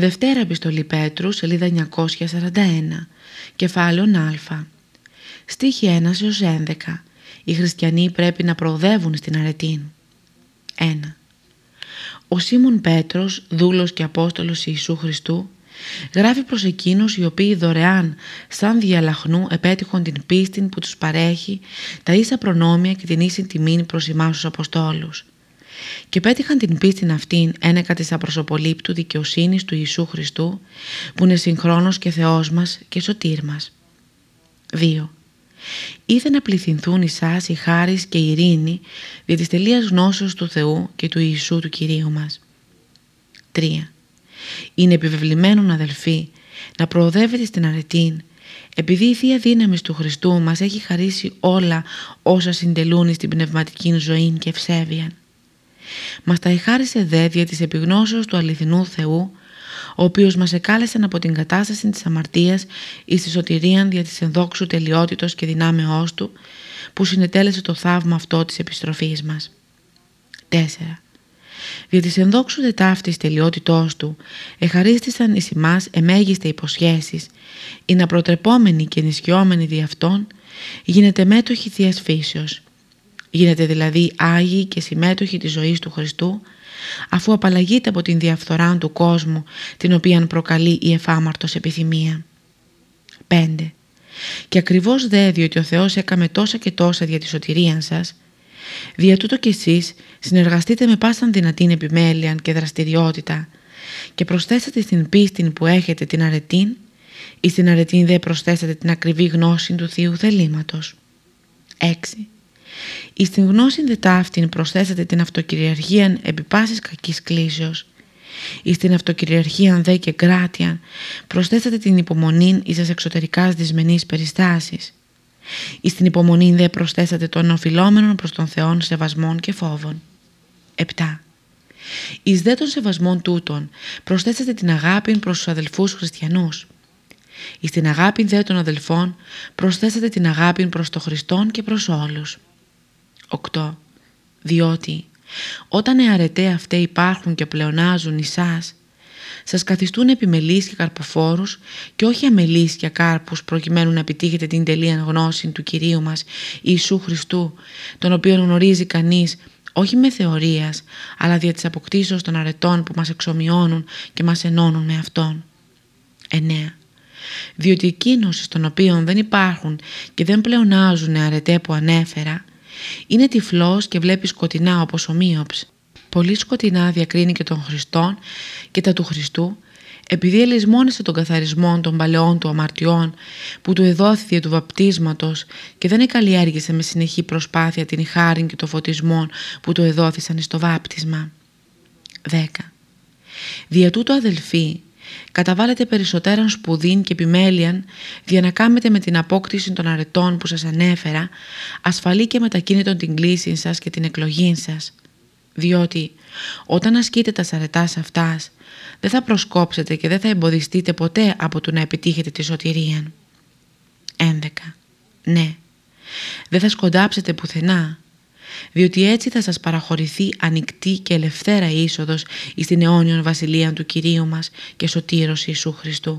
Δευτέρα επιστολή Πέτρου, σελίδα 941, κεφάλαιο Α. Στίχη 1 έως 11. Οι χριστιανοί πρέπει να προοδεύουν στην αρετή. 1. Ο Σίμων Πέτρος, δούλος και Απόστολος Ιησού Χριστού, γράφει προς εκείνους οι οποίοι δωρεάν σαν διαλαχνού επέτυχον την πίστη που τους παρέχει τα ίσα προνόμια και την ίση τιμή προς εμάς τους Αποστόλους και πέτυχαν την πίστην αυτήν ένεκα της απροσωπολήπτου δικαιοσύνης του Ιησού Χριστού που είναι συγχρόνος και Θεός μας και σωτήρ μας. 2. Ήθε να πληθυνθούν εσάς η χάρις και η ειρήνη δια της τελείας γνώσεως του Θεού και του Ιησού του Κυρίου μας. 3. Είναι επιβεβλημένον αδελφοί να προοδεύετε στην αρετήν επειδή η Θεία Δύναμη του Χριστού μας έχει χαρίσει όλα όσα συντελούν στην πνευματική ζωή και ευσέβεια. Μας τα εχάρισε δε δια της επιγνώσεως του αληθινού Θεού, ο οποίος μας εκάλεσε από την κατάσταση της αμαρτίας εις τη σωτηρία δια της ενδόξου τελειότητος και δυνάμεώς του, που συνετέλεσε το θαύμα αυτό της επιστροφής μας. 4. Δια της ενδόξου δε ταύτης τελειότητός του, εχαρίστησαν εις εμάς εμέγιστε υποσχέσεις, ή να προτρεπόμενοι και ενισχυόμενοι δι' αυτών, γίνεται μέτοχοι Θείας Φύσεως, Γίνεται δηλαδή Άγιοι και συμμέτοχοι της ζωής του Χριστού αφού απαλλαγείται από την διαφθορά του κόσμου την οποία προκαλεί η εφάμαρτος επιθυμία. 5. Και ακριβώς δε διότι ο Θεός έκαμε τόσα και τόσα για της σωτηρία σας Δια τούτο κι εσείς συνεργαστείτε με πάσαν δυνατήν επιμέλεια και δραστηριότητα και προσθέσατε στην πίστη που έχετε την αρετήν ή στην αρετήν δε προσθέσατε την ακριβή γνώση του Θείου θελήματος. 6. Εις την γνώση δε ταύτην προσθέσατε την αυτοκυριαρχία επί πάσης κακής κλίσεως. Εις την αυτοκυριαρχία δε και κράτια προσθέσατε την υπομονή εις τις εξωτερικάς δυσμενείς περιστάσεις. Εις την υπομονή δε προσθέσατε των οφειλόμενων προς τον Θεόν σεβασμών και φόβων. 7. Εις δε των σεβασμών τούτων προσθέσατε την αγάπη προς τους αδελφούς χριστιανούς. Εις την αγάπη δε των αδελφών προσθέσατε την αγάπη προς τον Χριστόν και προς όλους. 8. Διότι όταν οι αρετέ αυτέ υπάρχουν και πλεονάζουν εσάς, σας καθιστούν επιμελείς και καρποφόρους και όχι αμελείς και κάρπους προκειμένου να επιτύχετε την τελεία γνώση του Κυρίου μας Ιησού Χριστού, τον οποίο γνωρίζει κανείς όχι με θεωρίας, αλλά δια της αποκτήσεως των αρετών που μας εξομοιώνουν και μας ενώνουν με Αυτόν. 9. Διότι εκείνος στον οποίο δεν υπάρχουν και δεν πλεονάζουν αρετέ που ανέφερα, είναι τυφλός και βλέπει σκοτεινά όπως ο Μίωψ. Πολύ σκοτεινά διακρίνει και τον Χριστόν και τα του Χριστού επειδή ελισμόνισε τον καθαρισμό των παλαιών του αμαρτιών που του εδόθηκε του βαπτίσματος και δεν εκαλλιέργησε με συνεχή προσπάθεια την χάρη και το φωτισμό που του εδόθησαν στο βάπτισμα. 10. Δια τούτο αδελφοί καταβάλλετε περισσότεραν σπουδήν και επιμέλειαν για να κάνετε με την απόκτηση των αρετών που σας ανέφερα ασφαλή και μετακίνητον την κλίση σας και την εκλογή σας. Διότι όταν ασκείτε τα αρετάς αυτάς δεν θα προσκόψετε και δεν θα εμποδιστείτε ποτέ από το να επιτύχετε τη σωτηρία. 11. Ναι. Δεν θα σκοντάψετε πουθενά διότι έτσι θα σας παραχωρηθεί ανοιχτή και ελευθέρα είσοδος εις την αιώνιον βασιλεία του Κυρίου μας και σωτήρος Ιησού Χριστού.